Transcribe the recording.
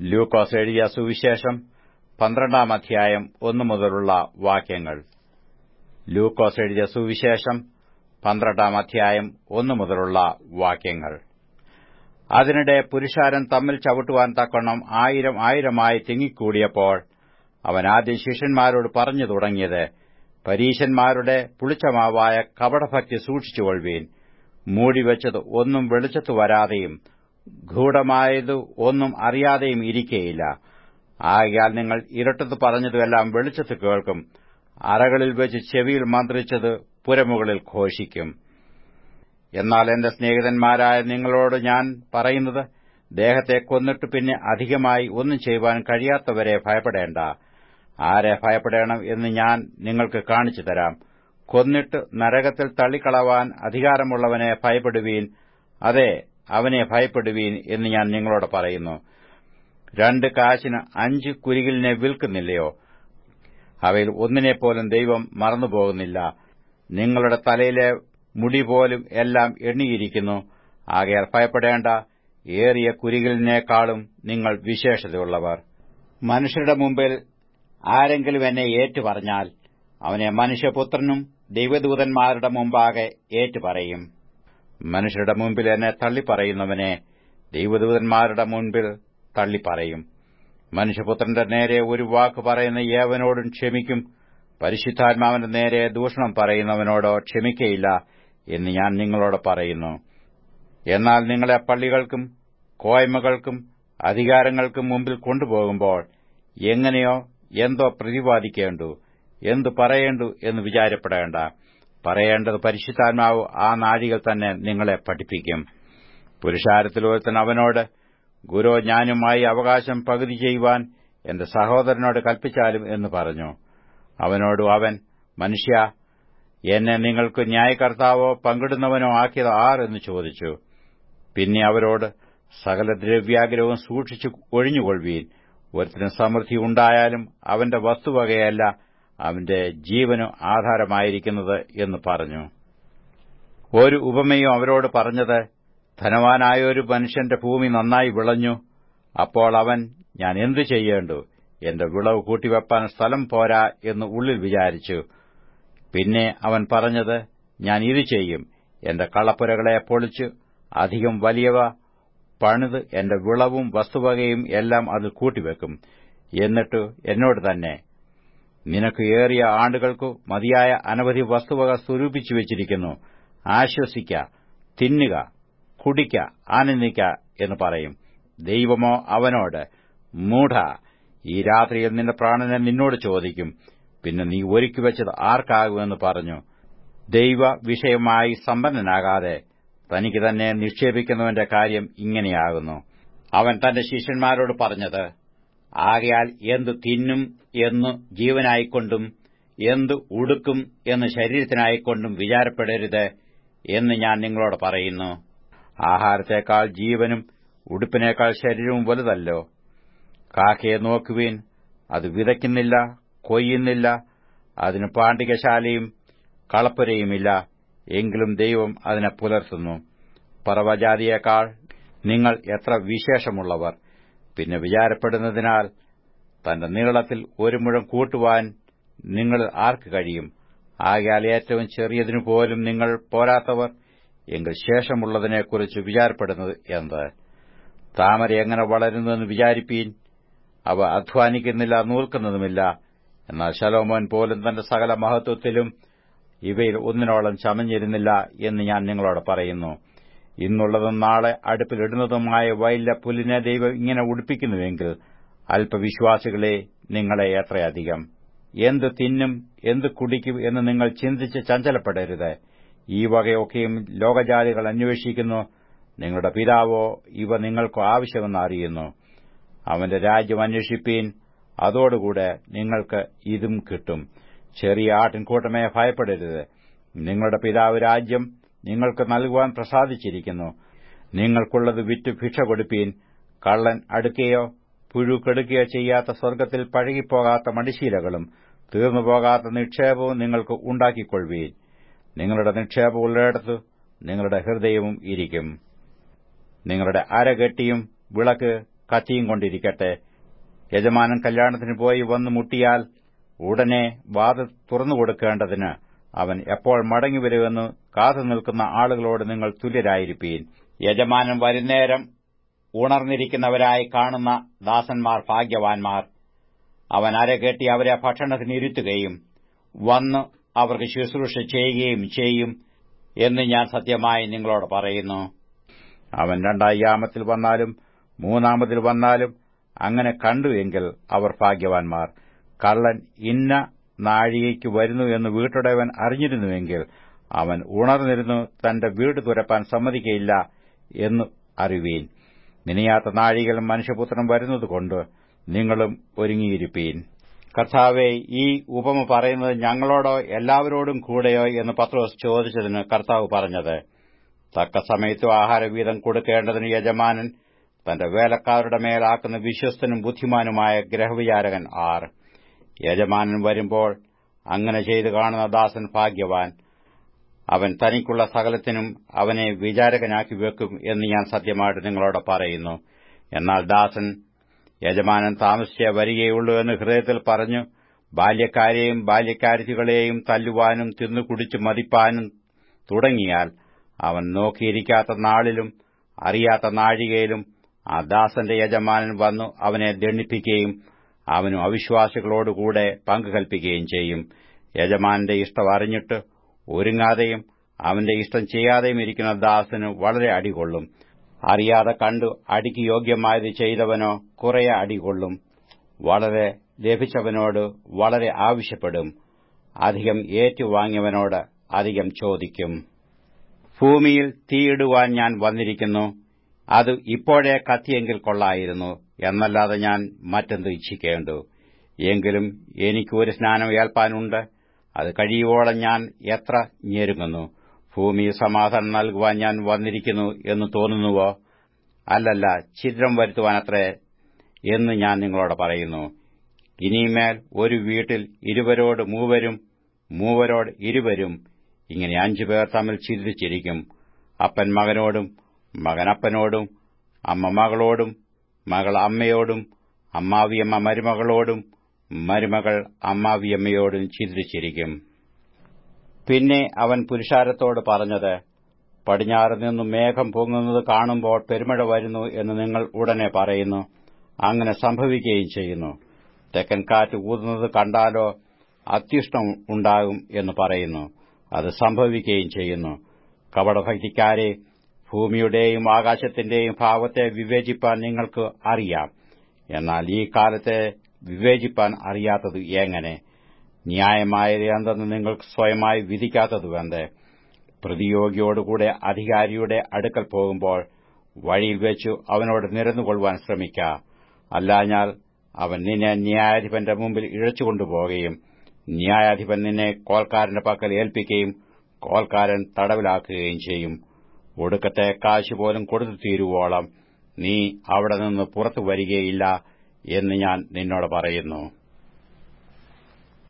ലൂക്കോസ് എഴുതിയ സുവിശേഷം പന്ത്രണ്ടാം അധ്യായം ഒന്നു മുതലുള്ള വാക്യങ്ങൾ. ലൂക്കോസ് എഴുതിയ സുവിശേഷം പന്ത്രണ്ടാം അധ്യായം ഒന്നു മുതലുള്ള വാക്യങ്ങൾ. അതിനിടെ പുരുഷാരൻ തമ്മിൽ ചവിട്ടുവാൻ തക്കണം ആയിരം ആയിരമായി തിങ്ങിക്കൂടിയപ്പോൾ അവൻ ആദ്യം ശിഷ്യന്മാരോട് പറഞ്ഞു തുടങ്ങിയത് പരീശന്മാരുടെ പുളിച്ചമാവായ കപടഭക്തി സൂക്ഷിച്ചുകൊള്ളുവീൻ. മൂടിവെച്ചത് ഒന്നും വെളിച്ചത്തു വരാതെയും ഗൂഢമായത് ഒന്നും അറിയാതെയും ഇരിക്കേയില്ല. ആകയാൽ നിങ്ങൾ ഇരട്ടത്ത് പറഞ്ഞതുമെല്ലാം വെളിച്ചത്ത് കേൾക്കും. അറകളിൽ വെച്ച് ചെവിയിൽ മന്ത്രിച്ചത് പുരമുകളിൽ ഘോഷിക്കും. എന്നാൽ എന്റെ സ്നേഹിതന്മാരായ നിങ്ങളോട് ഞാൻ പറയുന്നത് ദേഹത്തെ കൊന്നിട്ട് പിന്നെ അധികമായി ഒന്നും ചെയ്യുവാൻ കഴിയാത്തവരെ ഭയപ്പെടേണ്ട. ആരെ ഭയപ്പെടേണം എന്ന് ഞാൻ നിങ്ങൾക്ക് കാണിച്ചു തരാം. കൊന്നിട്ട് നരകത്തിൽ തള്ളിക്കളവാൻ അധികാരമുള്ളവനെ ഭയപ്പെടുവീൻ. അതെ അവനെ ഭയപ്പെടുവീൻ എന്ന് ഞാൻ നിങ്ങളോട് പറയുന്നു. രണ്ട് കാശിന് അഞ്ച് കുരികിലിനെ വിൽക്കുന്നില്ലയോ? അവയിൽ ഒന്നിനെപ്പോലും ദൈവം മറന്നുപോകുന്നില്ല. നിങ്ങളുടെ തലയിലെ മുടി പോലും എല്ലാം എണ്ണിയിരിക്കുന്നു. ആകയാൽ ഭയപ്പെടേണ്ട ഏറിയ കുരികിലിനേക്കാളും നിങ്ങൾ വിശേഷതയുള്ളവർ. മനുഷ്യരുടെ മുമ്പിൽ ആരെങ്കിലും എന്നെ ഏറ്റുപറഞ്ഞാൽ അവനെ മനുഷ്യപുത്രനും ദൈവദൂതന്മാരുടെ മുമ്പാകെ ഏറ്റുപറയും. മനുഷ്യരുടെ മുമ്പിൽ എന്നെ തള്ളിപ്പറയുന്നവനെ ദൈവദൂതന്മാരുടെ മുൻപിൽ തള്ളിപ്പറയും. മനുഷ്യപുത്രന്റെ നേരെ ഒരു വാക്ക് പറയുന്ന ഏവനോടും ക്ഷമിക്കും. പരിശുദ്ധാത്മാവിന്റെ നേരെ ദൂഷണം പറയുന്നവനോടോ ക്ഷമിക്കയില്ല എന്ന് ഞാൻ നിങ്ങളോട് പറയുന്നു. എന്നാൽ നിങ്ങളെ പള്ളികൾക്കും കോയ്മകൾക്കും അധികാരങ്ങൾക്കും മുമ്പിൽ കൊണ്ടുപോകുമ്പോൾ എങ്ങനെയോ എന്തോ പ്രതിപാദിക്കേണ്ടു എന്തു പറയേണ്ടു എന്ന് വിചാരപ്പെടേണ്ട. പറയേണ്ടത് പരിശുദ്ധാത്മാവ് ആ നാഴികൾ തന്നെ നിങ്ങളെ പഠിപ്പിക്കും. പുരുഷാരത്തിൽ ഒരുത്തൻ അവനോട് ഗുരു ഞാനുമായി അവകാശം പകുതി ചെയ്യുവാൻ എന്റെ സഹോദരനോട് കൽപ്പിച്ചാലും എന്ന് പറഞ്ഞു. അവനോട് അവൻ മനുഷ്യ എന്നെ നിങ്ങൾക്ക് ന്യായകർത്താവോ പങ്കിടുന്നവനോ ആക്കിയത് ആർ? എന്ന് ചോദിച്ചു. പിന്നെ അവരോട് സകല ദ്രവ്യാഗ്രഹവും സൂക്ഷിച്ചു ഒഴിഞ്ഞുകൊള്ളുവീൻ. ഒരുത്തിന് സമൃദ്ധി ഉണ്ടായാലും അവന്റെ വസ്തുവകയല്ല അവന്റെ ജീവന് ആധാരമായിരിക്കുന്നത് എന്ന് പറഞ്ഞു. ഒരു ഉപമയും അവരോട് പറഞ്ഞത് ധനവാനായ ഒരു മനുഷ്യന്റെ ഭൂമി നന്നായി വിളഞ്ഞു. അപ്പോൾ അവൻ ഞാൻ എന്തു ചെയ്യേണ്ടു? എന്റെ വിളവ് കൂട്ടിവെപ്പാൻ സ്ഥലം പോരാ എന്ന് ഉള്ളിൽ വിചാരിച്ചു. പിന്നെ അവൻ പറഞ്ഞത് ഞാൻ ഇത് ചെയ്യും. എന്റെ കളപ്പുരകളെ പൊളിച്ച് അധികം വലിയവ പണിത് എന്റെ വിളവും വസ്തുവകയും എല്ലാം അതിൽ കൂട്ടിവെക്കും. എന്നിട്ട് എന്നോട് തന്നെ നിനക്ക് ഏറിയ ആണ്ടുകൾക്കു മതിയായ അനവധി വസ്തുവക സ്വരൂപിച്ചു വച്ചിരിക്കുന്നു. ആശ്വസിക്ക തിന്നുക കുടിക്ക ആനന്ദിക്ക എന്ന് പറയും. ദൈവമോ അവനോട് മൂഢ ഈ രാത്രിയിൽ നിന്റെ പ്രാണനെ നിന്നോട് ചോദിക്കും. പിന്നെ നീ ഒരുക്കിവെച്ചത് ആർക്കാകുമെന്ന് പറഞ്ഞു. ദൈവ വിഷയമായി സമ്പന്നനാകാതെ തനിക്ക് തന്നെ നിക്ഷേപിക്കുന്നവന്റെ കാര്യം ഇങ്ങനെയാകുന്നു. അവൻ തന്റെ ശിഷ്യന്മാരോട് പറഞ്ഞത് ആകയാൽ എന്തു തിന്നും എന്നു ജീവനായിക്കൊണ്ടും എന്തു ഉടുക്കും എന്ന് ശരീരത്തിനായിക്കൊണ്ടും വിചാരപ്പെടരുത് എന്ന് ഞാൻ നിങ്ങളോട് പറയുന്നു. ആഹാരത്തേക്കാൾ ജീവനും ഉടുപ്പിനേക്കാൾ ശരീരവും വലുതല്ലോ. കാക്കയെ നോക്കുവീൻ അത് വിതയ്ക്കുന്നില്ല കൊയ്യുന്നില്ല അതിന് പാണ്ഡികശാലയും കളപ്പുരയുമില്ല എങ്കിലും ദൈവം അതിനെ പുലർത്തുന്നു. പറവജാതിയേക്കാൾ നിങ്ങൾ എത്ര വിശേഷമുള്ളവർ. പിന്നെ വിചാരപ്പെടുന്നതിനാൽ തന്റെ നീളത്തിൽ ഒരു മുഴം കൂട്ടുവാൻ നിങ്ങൾ ആർക്ക് കഴിയും? ആകയാൽ ഏറ്റവും ചെറിയതിനു പോലും നിങ്ങൾ പോരാത്തവർ എങ്കിൽ ശേഷമുള്ളതിനെക്കുറിച്ച് വിചാരപ്പെടുന്നത് എന്ത്? താമര എങ്ങനെ വളരുന്നുവെന്ന് വിചാരിപ്പീൻ? അവ അധ്വാനിക്കുന്നില്ല നൂൽക്കുന്നതുമില്ല. എന്നാൽ ശലോമോൻ പോലും തന്റെ സകല മഹത്വത്തിലും ഇവയിൽ ഒന്നിനോളം ചമഞ്ഞിരുന്നില്ല എന്ന് ഞാൻ നിങ്ങളോട് പറയുന്നു. ഇന്നുള്ളതും നാളെ അടുപ്പിലിടുന്നതുമായ വൈല്ല പുല്ലിനെ ദൈവം ഇങ്ങനെ ഉടുപ്പിക്കുന്നുവെങ്കിൽ അല്പവിശ്വാസികളെ നിങ്ങളെ എത്രയധികം? എന്ത് തിന്നും എന്ത് കുടിക്കും എന്ന് നിങ്ങൾ ചിന്തിച്ച് ചഞ്ചലപ്പെടരുത്. ഈ വകയൊക്കെയും ലോകജാതികൾ അന്വേഷിക്കുന്നു. നിങ്ങളുടെ പിതാവോ ഇവ നിങ്ങൾക്ക് ആവശ്യമെന്ന് അറിയുന്നു. അവന്റെ രാജ്യം അന്വേഷിപ്പീൻ അതോടുകൂടെ നിങ്ങൾക്ക് ഇതും കിട്ടും. ചെറിയ ആട്ടിൻകൂട്ടമേ ഭയപ്പെടരുത്. നിങ്ങളുടെ പിതാവ് രാജ്യം നിങ്ങൾക്ക് നൽകുവാൻ പ്രസാദിച്ചിരിക്കുന്നു. നിങ്ങൾക്കുള്ളത് വിറ്റ് ഭിക്ഷ കൊടുപ്പീൻ. കള്ളൻ അടുക്കുകയോ പുഴു കെടുക്കുകയോ ചെയ്യാത്ത സ്വർഗത്തിൽ പഴകിപ്പോകാത്ത മടിശീലകളും തീർന്നുപോകാത്ത നിക്ഷേപവും നിങ്ങൾക്ക് ഉണ്ടാക്കിക്കൊള്ളുവീൻ. നിങ്ങളുടെ നിക്ഷേപം ഉള്ളിടത്ത് നിങ്ങളുടെ ഹൃദയവും ഇരിക്കും. നിങ്ങളുടെ അരകെട്ടിയും വിളക്ക് കത്തിയും കൊണ്ടിരിക്കട്ടെ. യജമാനൻ കല്യാണത്തിന് പോയി വന്നു മുട്ടിയാൽ ഉടനെ വാത് തുറന്നുകൊടുക്കേണ്ടതിന് അവൻ എപ്പോൾ മടങ്ങിവരുമെന്ന് കാത്തു നിൽക്കുന്ന ആളുകളോട് നിങ്ങൾ തുല്യരായിരിക്കും യജമാനൻ വരുന്നേരം ഉണർന്നിരിക്കുന്നവരായി കാണുന്ന ദാസന്മാർ ഭാഗ്യവാൻമാർ അവൻ അരകെട്ടി അവരെ ഭക്ഷണത്തിന് ഇരുത്തുകയും വന്ന് അവർക്ക് ശുശ്രൂഷ ചെയ്യുകയും ചെയ്യും എന്ന് ഞാൻ സത്യമായി നിങ്ങളോട് പറയുന്നു. അവൻ രണ്ടാം വന്നാലും മൂന്നാമതിൽ വന്നാലും അങ്ങനെ കണ്ടു എങ്കിൽ അവർ ഭാഗ്യവാൻമാർ കള്ളൻ ഇന്ന നാഴികയ്ക്ക് വരുന്നു എന്ന് വീട്ടുടയവൻ അറിഞ്ഞിരുന്നുവെങ്കിൽ അവൻ ഉണർന്നിരുന്നു തന്റെ വീട് തുരപ്പാൻ സമ്മതിക്കയില്ല എന്ന് അറിവീൻ. നിനയാത്ത നാഴികൾ മനുഷ്യപുത്രൻ വരുന്നതുകൊണ്ട് നിങ്ങളും ഒരുങ്ങിയിരിപ്പീൻ. കർത്താവെ ഈ ഉപമ പറയുന്നത് ഞങ്ങളോടോ എല്ലാവരോടും കൂടെയോ? എന്ന് പത്രോസ് ചോദിച്ചതിന് കർത്താവ് പറഞ്ഞത്. തക്ക സമയത്തു ആഹാരവീതം കൊടുക്കേണ്ടതിന് യജമാനൻ തന്റെ വേലക്കാരുടെ മേലാക്കുന്ന വിശ്വസ്തനും ബുദ്ധിമാനുമായ ഗ്രഹവിചാരകൻ ആർ. യജമാനൻ വരുമ്പോൾ അങ്ങനെ ചെയ്തു കാണുന്ന ദാസൻ ഭാഗ്യവാൻ. അവൻ തനിക്കുള്ള സകലത്തിനും അവനെ വിചാരകനാക്കി വെക്കും എന്ന് ഞാൻ സത്യമായിട്ട് നിങ്ങളോട് പറയുന്നു. എന്നാൽ ദാസൻ യജമാനൻ താമസിച്ചേ വരികയുള്ളൂ എന്ന് ഹൃദയത്തിൽ പറഞ്ഞു ബാല്യക്കാരെയും ബാല്യക്കാരികളെയും തല്ലുവാനും തിന്നു കുടിച്ചു മതിപ്പാനും തുടങ്ങിയാൽ അവൻ നോക്കിയിരിക്കാത്ത നാളിലും അറിയാത്ത നാഴികയിലും ആ ദാസന്റെ യജമാനൻ വന്നു അവനെ ദണ്ഡിപ്പിക്കുകയും അവനും അവിശ്വാസികളോടുകൂടെ പങ്കു കൽപ്പിക്കുകയും ചെയ്യും. യജമാനന്റെ ഇഷ്ടം അറിഞ്ഞിട്ട് ഒരുങ്ങാതെയും അവന്റെ ഇഷ്ടം ചെയ്യാതെയും ഇരിക്കുന്ന ദാസന് വളരെ അടികൊള്ളും. അറിയാതെ കണ്ടു അടിക്ക് യോഗ്യമായത് ചെയ്തവനോ കുറെ അടികൊള്ളും. വളരെ ലഭിച്ചവനോട് വളരെ ആവശ്യപ്പെടും. അധികം ഏറ്റുവാങ്ങിയവനോട് അധികം ചോദിക്കും. ഭൂമിയിൽ തീയിടുവാൻ ഞാൻ വന്നിരിക്കുന്നു. അത് ഇപ്പോഴേ കത്തിയെങ്കിൽ കൊള്ളായിരുന്നു. എന്നല്ലാതെ ഞാൻ മറ്റെന്ത് ഇച്ഛിക്കേണ്ടു? എങ്കിലും എനിക്ക് ഒരു സ്നാനം ഏൽപ്പാനുണ്ട്. അത് കഴിയുവോളം ഞാൻ എത്ര ഞെരുങ്ങുന്നു. ഭൂമി സമാധാനം നൽകുവാൻ ഞാൻ വന്നിരിക്കുന്നു എന്ന് തോന്നുന്നുവോ? അല്ലല്ല ഛിദ്രം വരുത്തുവാനത്രേ എന്ന് ഞാൻ നിങ്ങളോട് പറയുന്നു. ഇനിമേൽ ഒരു വീട്ടിൽ ഇരുവരോട് മൂവരും മൂവരോട് ഇരുവരും ഇങ്ങനെ അഞ്ചുപേർ തമ്മിൽ ഛിദ്രിച്ചിരിക്കും. അപ്പൻ മകനോടും മകനപ്പനോടും അമ്മ മകളോടും മകൾ അമ്മയോടും അമ്മാവിയമ്മ മരുമകളോടും മരുമകൾ അമ്മാവിയമ്മയോടും ചിന്തിച്ചിരിക്കും പിന്നെ അവൻ പുരുഷാരത്തോട് പറഞ്ഞത് പടിഞ്ഞാറ് നിന്നും മേഘം പൊങ്ങുന്നത് കാണുമ്പോൾ പെരുമഴ വരുന്നു എന്ന് നിങ്ങൾ ഉടനെ പറയുന്നു. അങ്ങനെ സംഭവിക്കുകയും ചെയ്യുന്നു. തെക്കൻ കാറ്റ് ഊതുന്നത് കണ്ടാലോ അത്യുഷ്ടം ഉണ്ടാകും എന്ന് പറയുന്നു. അത് സംഭവിക്കുകയും ചെയ്യുന്നു. കപടഭക്തിക്കാരെ ഭൂമിയുടെയും ആകാശത്തിന്റെയും ഭാവത്തെ വിവേചിപ്പാൻ നിങ്ങൾക്ക് അറിയാം. എന്നാൽ ഈ കാലത്തെ വിവേചിപ്പാൻ അറിയാത്തത് എങ്ങനെ? ന്യായമായത് എന്തെന്ന് നിങ്ങൾക്ക് സ്വയമായി വിധിക്കാത്തതുവെന്ത് പ്രതിയോഗിയോടുകൂടെ അധികാരിയുടെ അടുക്കൽ പോകുമ്പോൾ വഴിയിൽ വെച്ചു അവനോട് നിരന്നുകൊള്ളുവാൻ ശ്രമിക്ക. അല്ലാഞ്ഞാൽ അവൻ നിന്നെ ന്യായാധിപന്റെ മുമ്പിൽ ഇഴച്ചുകൊണ്ടുപോകുകയും ന്യായാധിപൻ നിന്നെ കോൽക്കാരന്റെ പക്കൽ ഏൽപ്പിക്കുകയും കോൽക്കാരൻ തടവിലാക്കുകയും ചെയ്യും. ഒടുക്കത്തെ കാശ് പോലും കൊടുത്തു തീരുവോളം നീ അവിടെ നിന്ന് പുറത്തു വരികയില്ല എന്ന് ഞാൻ നിന്നോട് പറയുന്നു.